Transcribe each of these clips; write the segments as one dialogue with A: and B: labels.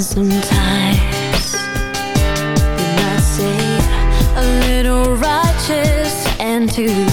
A: Sometimes. You might say a little righteous and too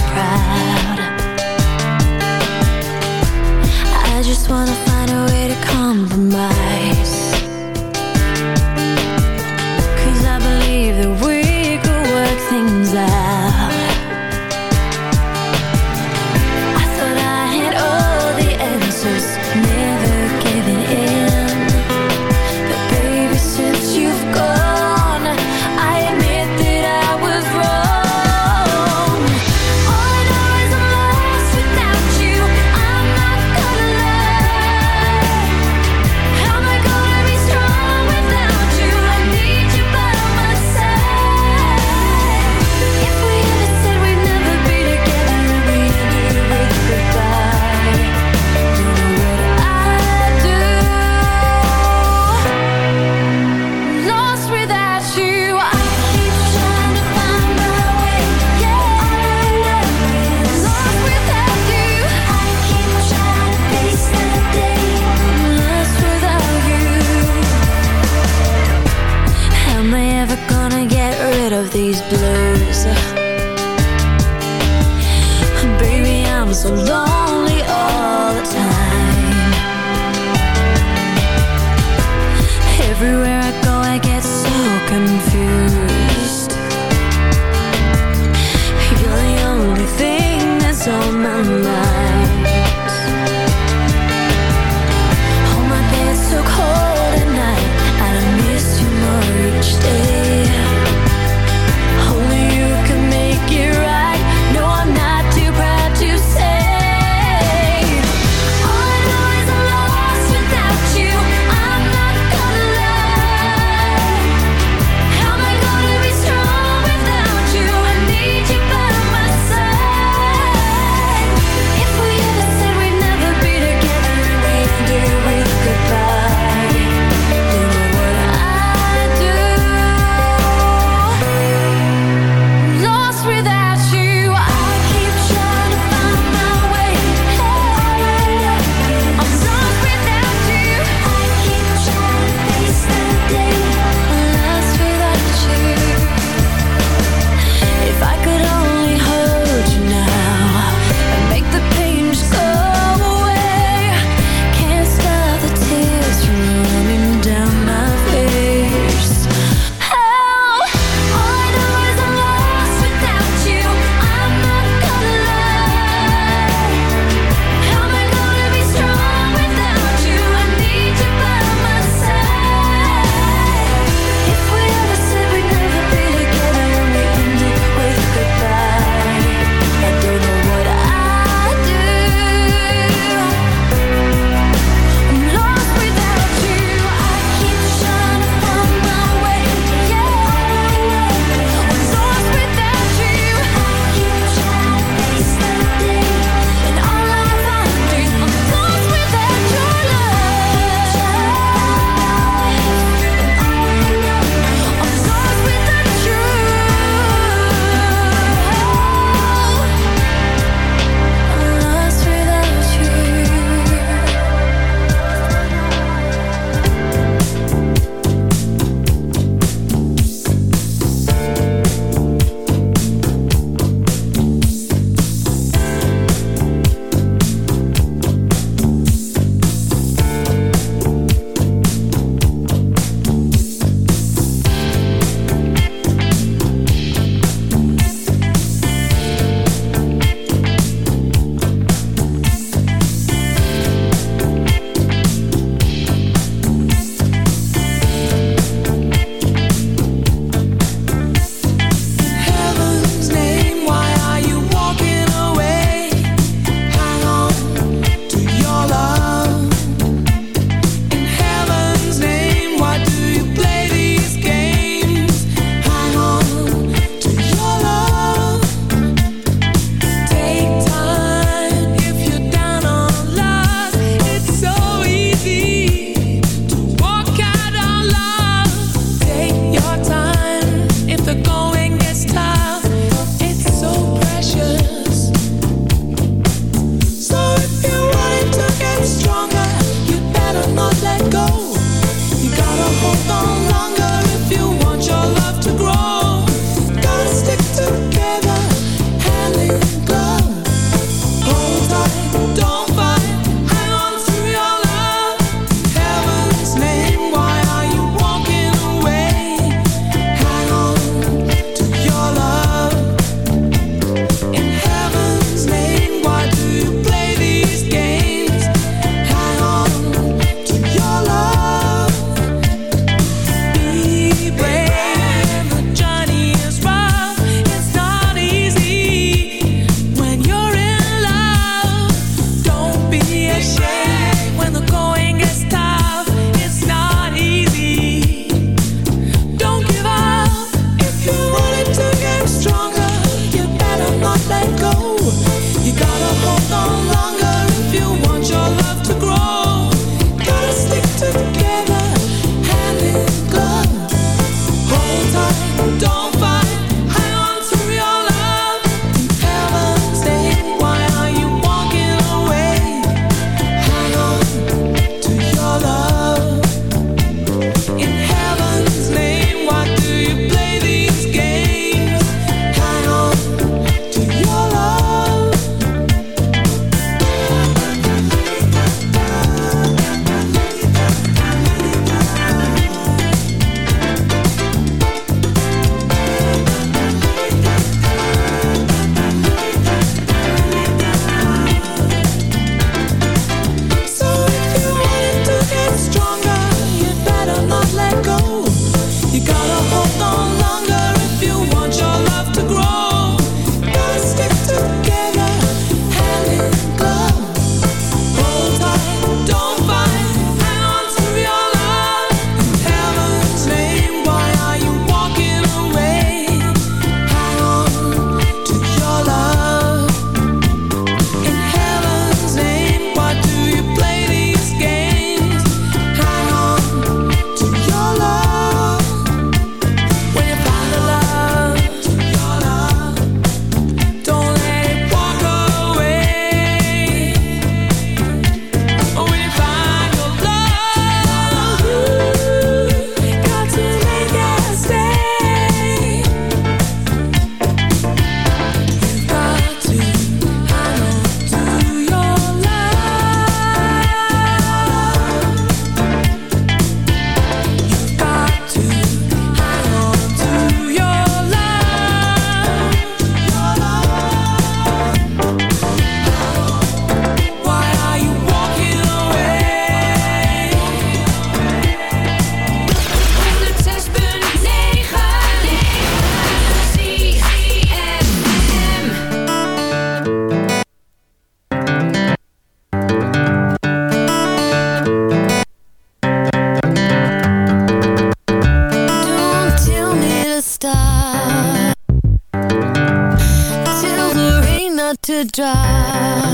A: to drive.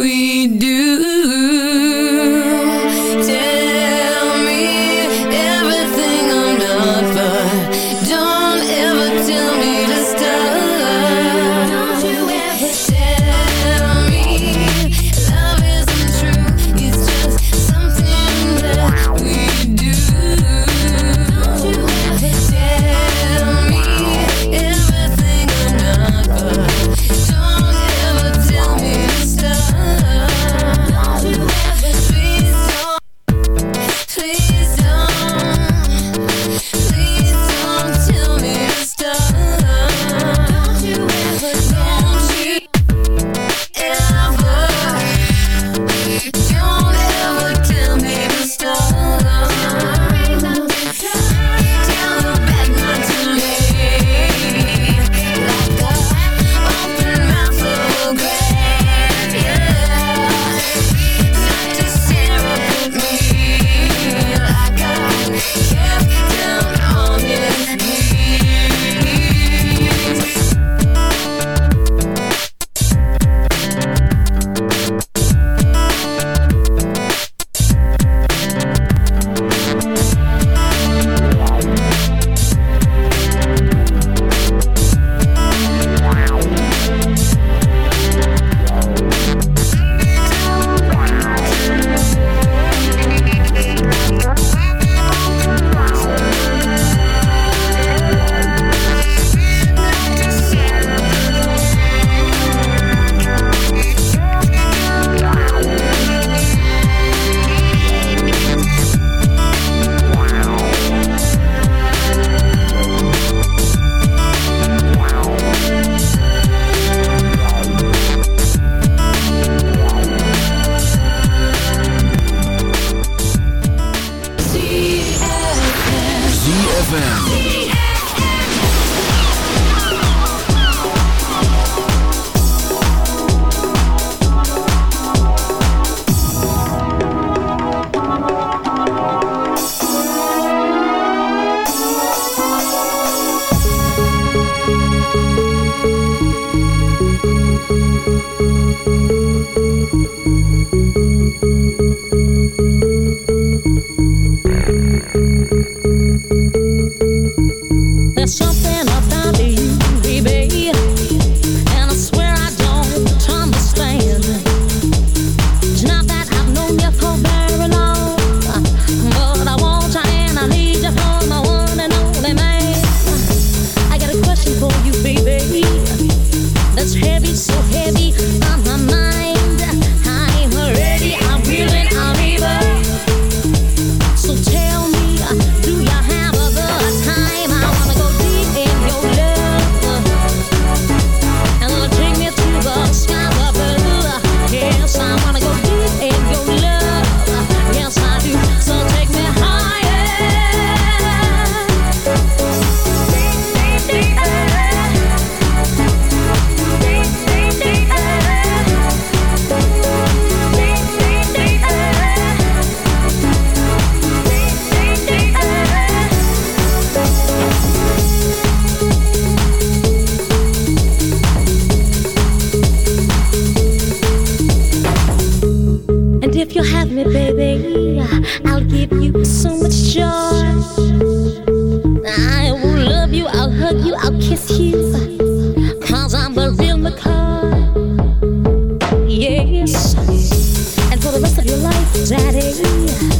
A: We do.
B: And if you have me, baby, I'll give you so much joy. I will love you, I'll hug you, I'll kiss you. Cause I'm a real McCoy. Yes. And for the rest of your life, daddy.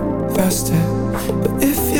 C: best at. But if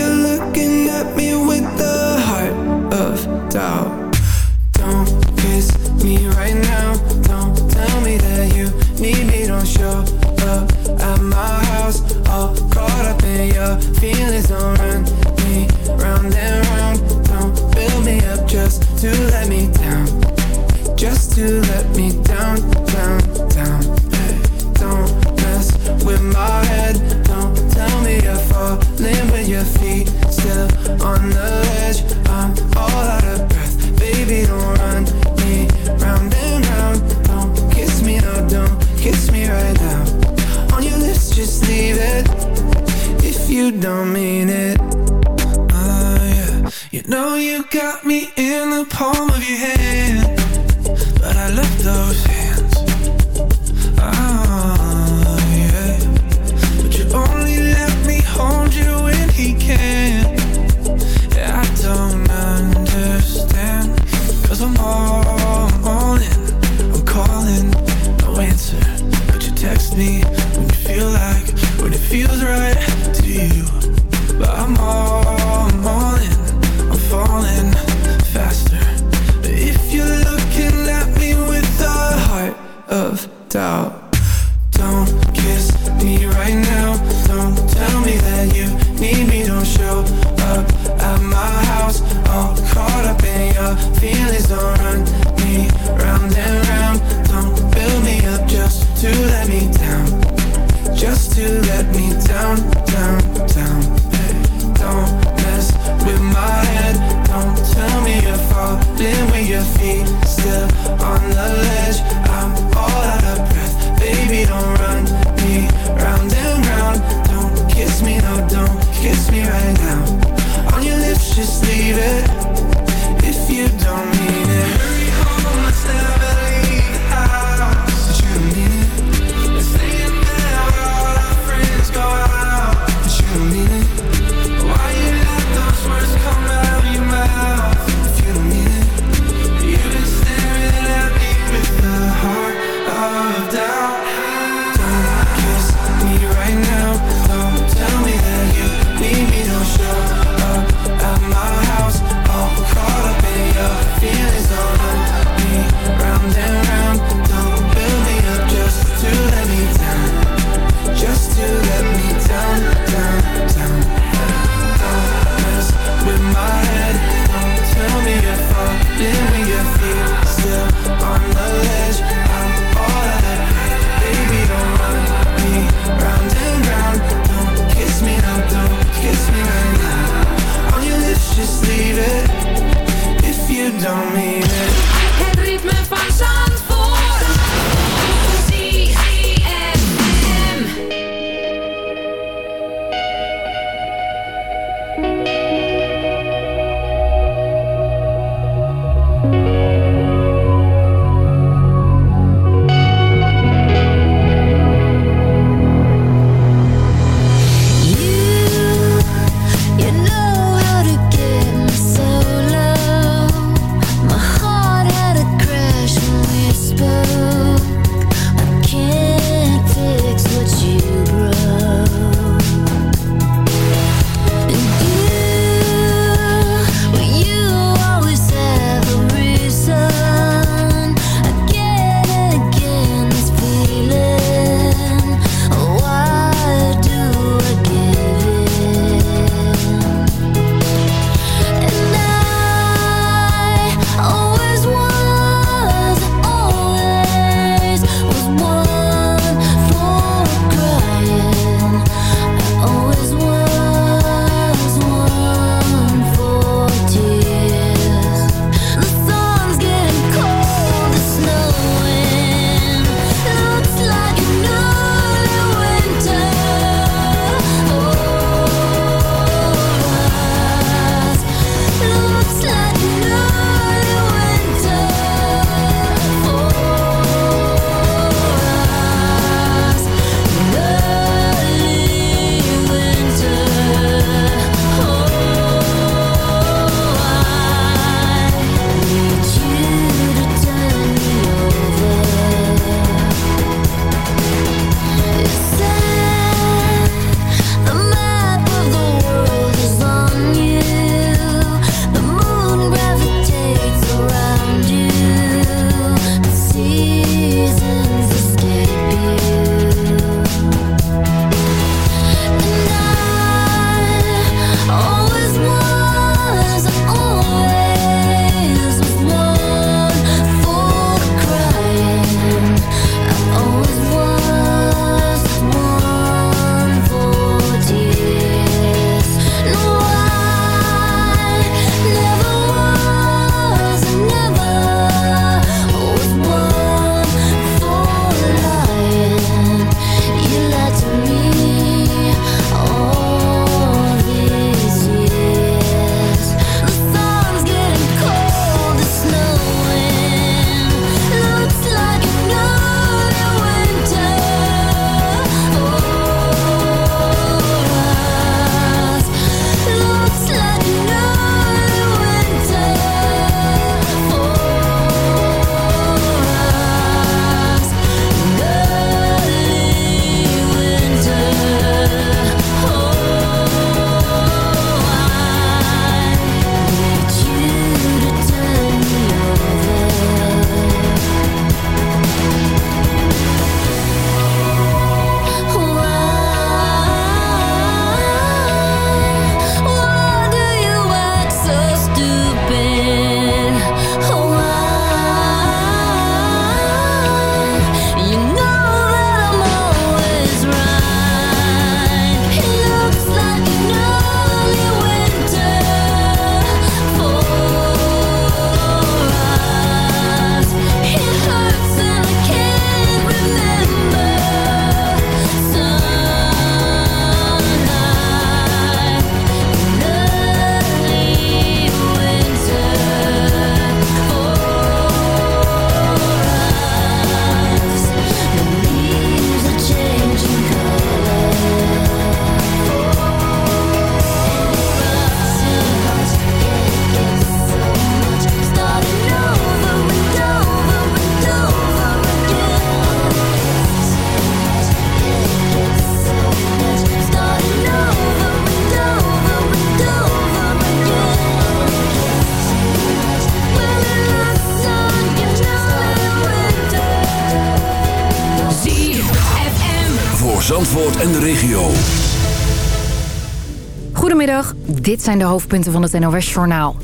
D: dit zijn de hoofdpunten van het NOS-journaal.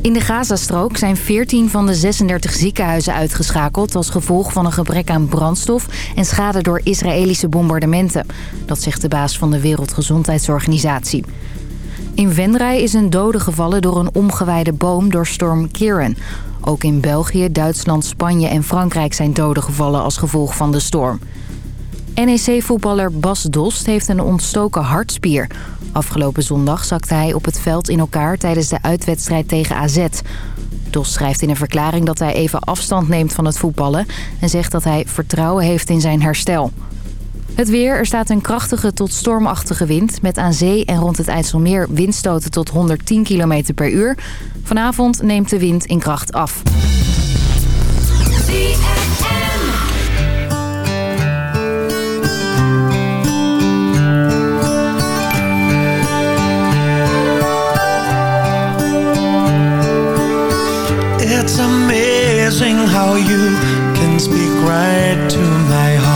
D: In de Gazastrook zijn 14 van de 36 ziekenhuizen uitgeschakeld... als gevolg van een gebrek aan brandstof en schade door Israëlische bombardementen. Dat zegt de baas van de Wereldgezondheidsorganisatie. In Venray is een dode gevallen door een omgewijde boom door storm Kieran. Ook in België, Duitsland, Spanje en Frankrijk zijn doden gevallen als gevolg van de storm. NEC-voetballer Bas Dost heeft een ontstoken hartspier. Afgelopen zondag zakte hij op het veld in elkaar tijdens de uitwedstrijd tegen AZ. Dost schrijft in een verklaring dat hij even afstand neemt van het voetballen... en zegt dat hij vertrouwen heeft in zijn herstel. Het weer, er staat een krachtige tot stormachtige wind... met aan zee en rond het IJsselmeer windstoten tot 110 km per uur. Vanavond neemt de wind in kracht af.
E: Amazing how you can speak right to my heart.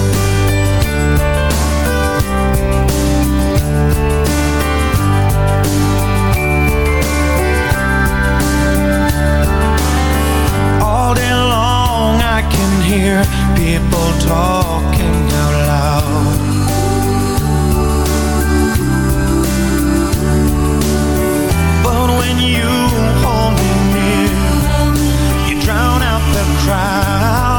E: hear people talking out loud. But when you hold me near, you drown out the crowd.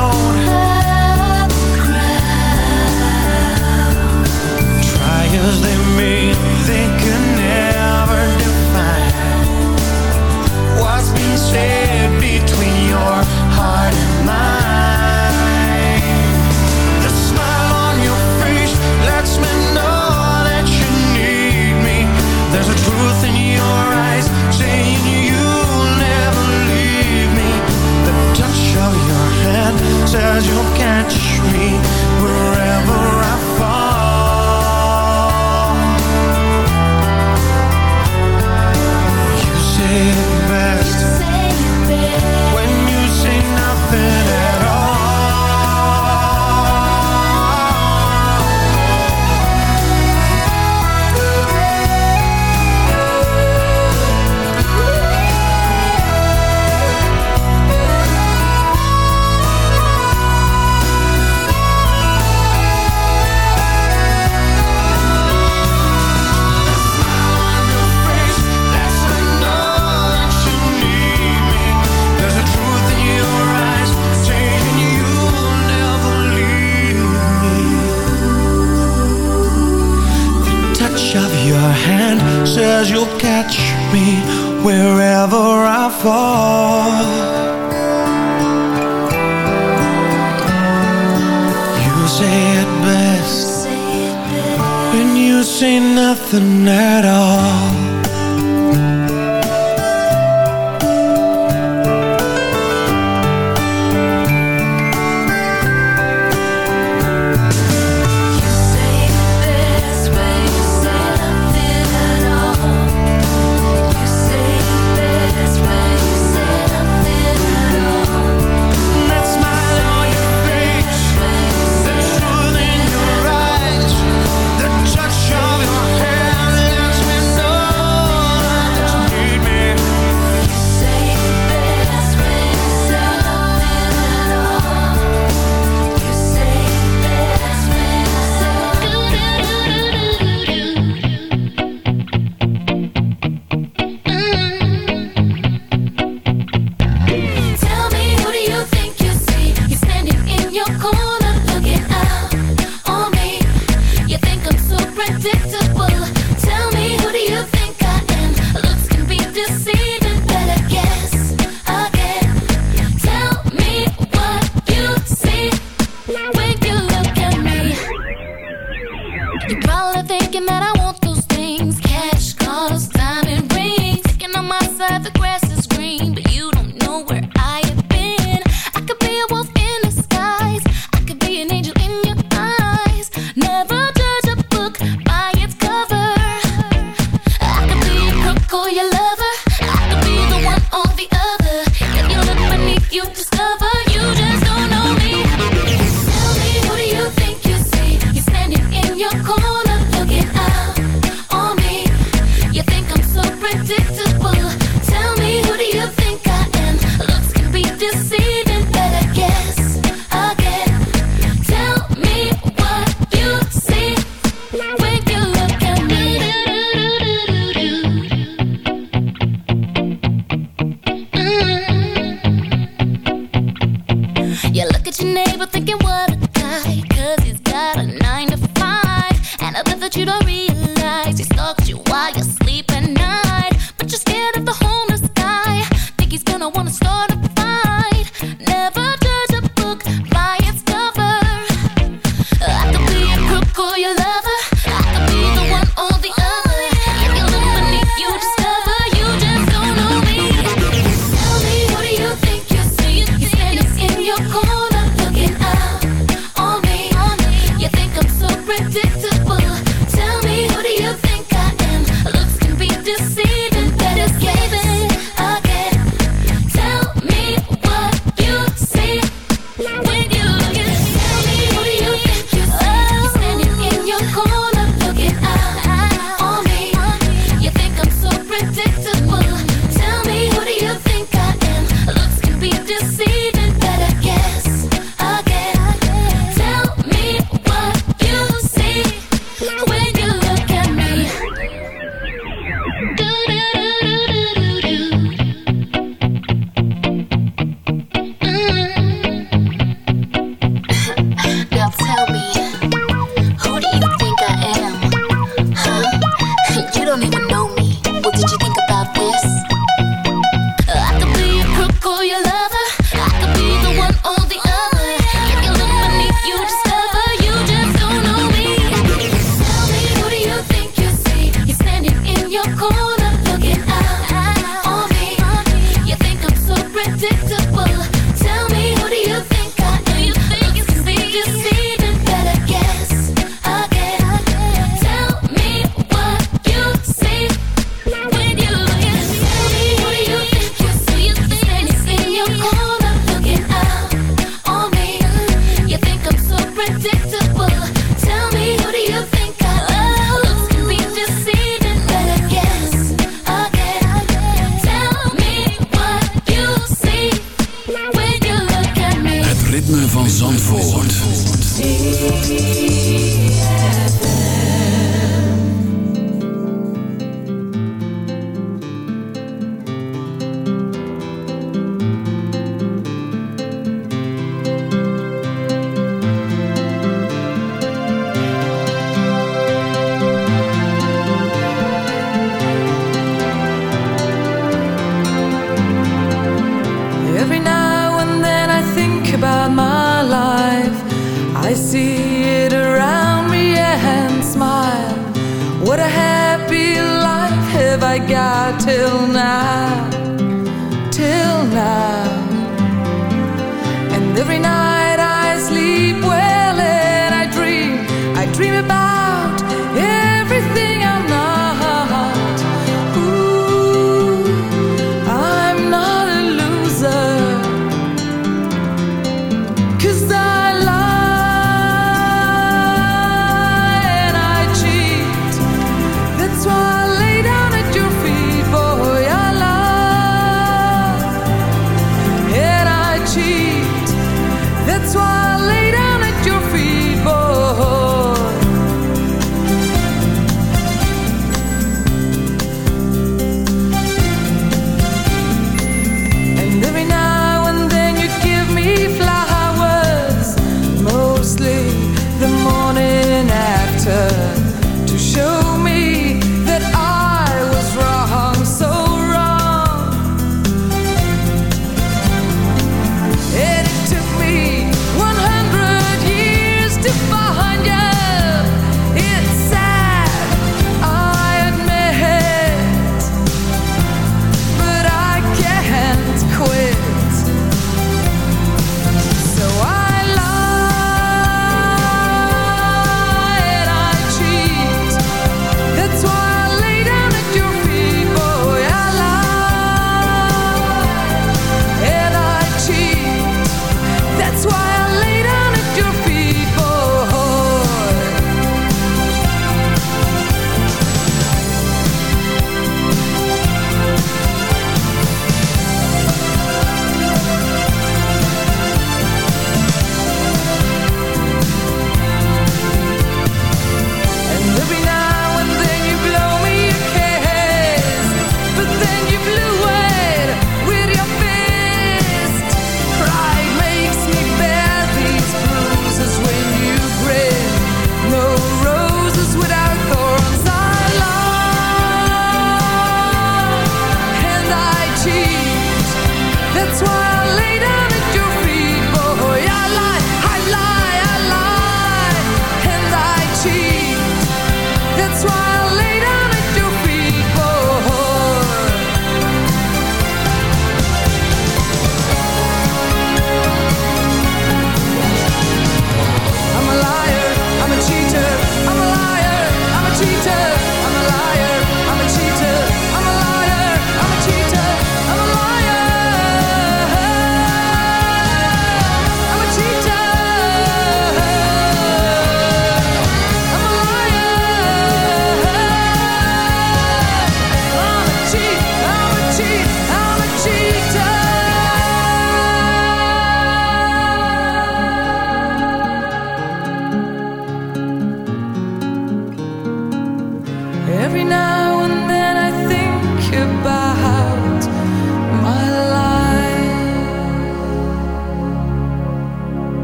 E: You
A: don't realize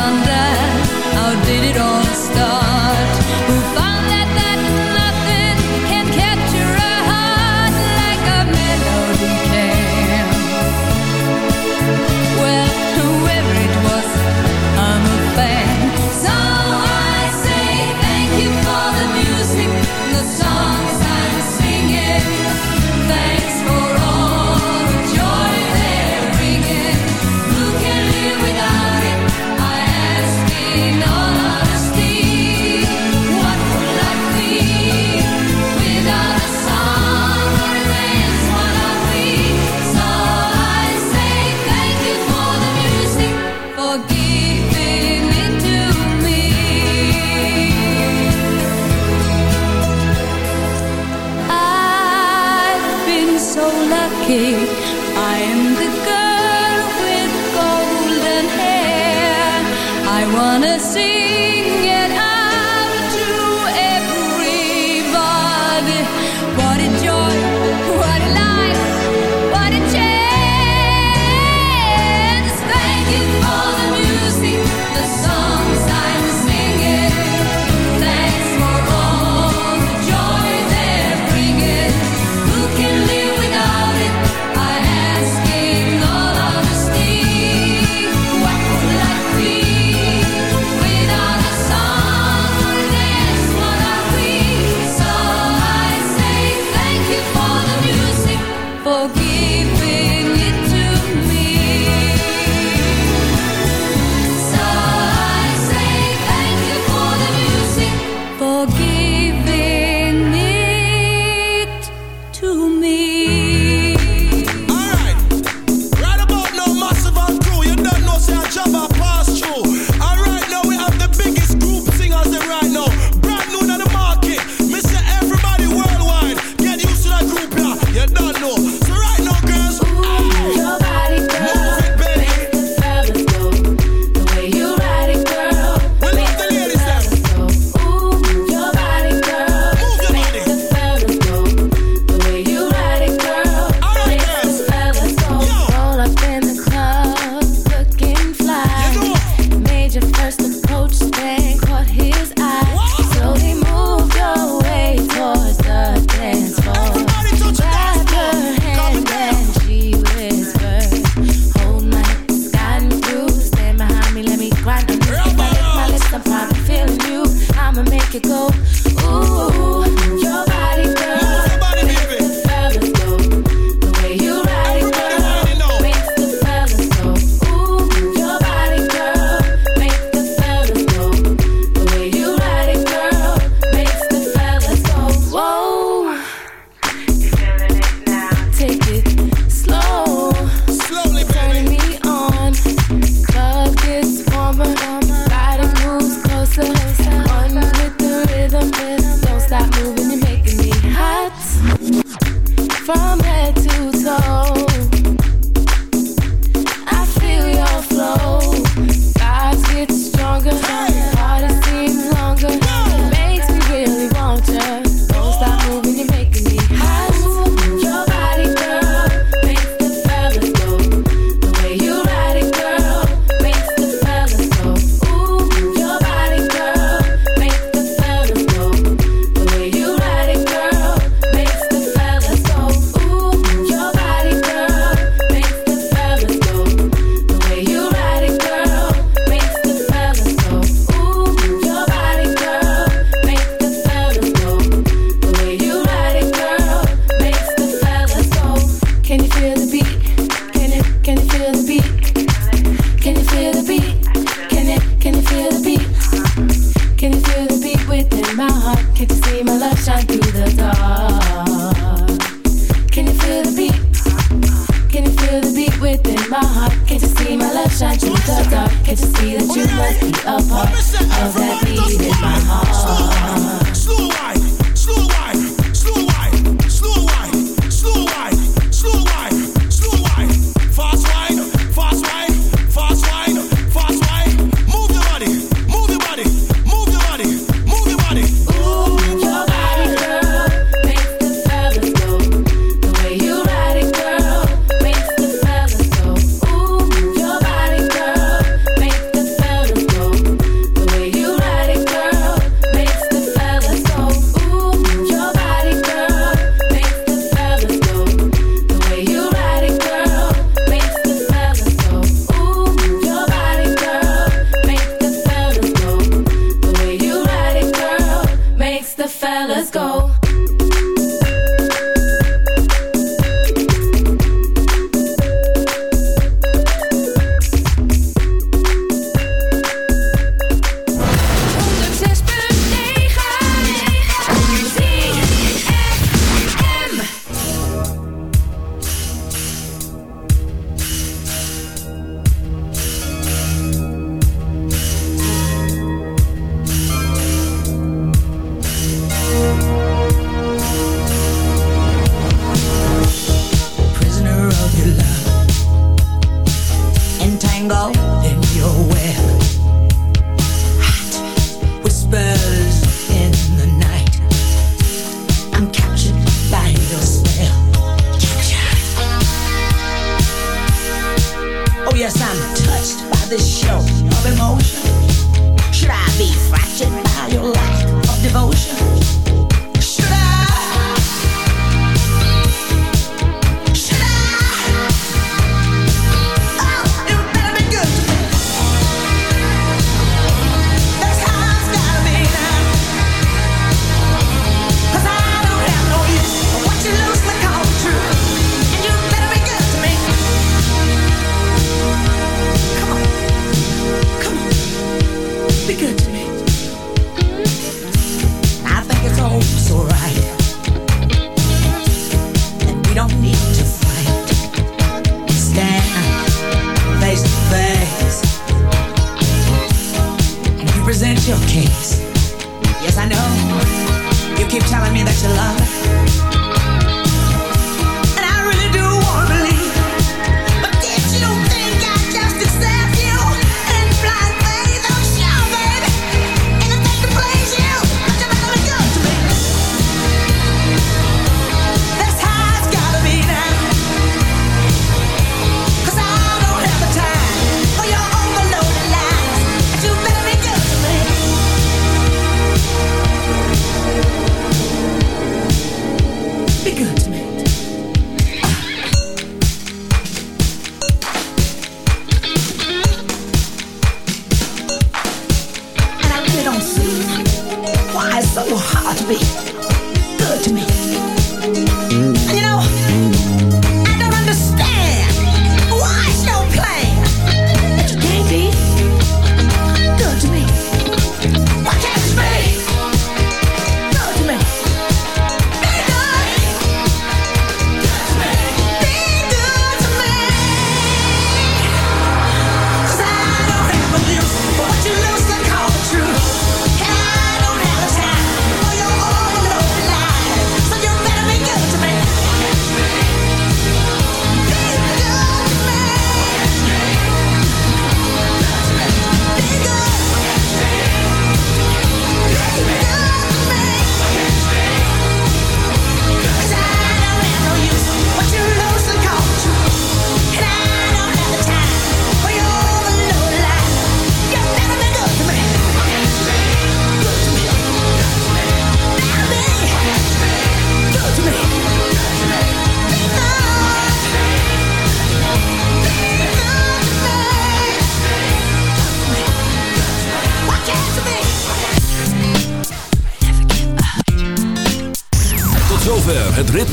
F: wonder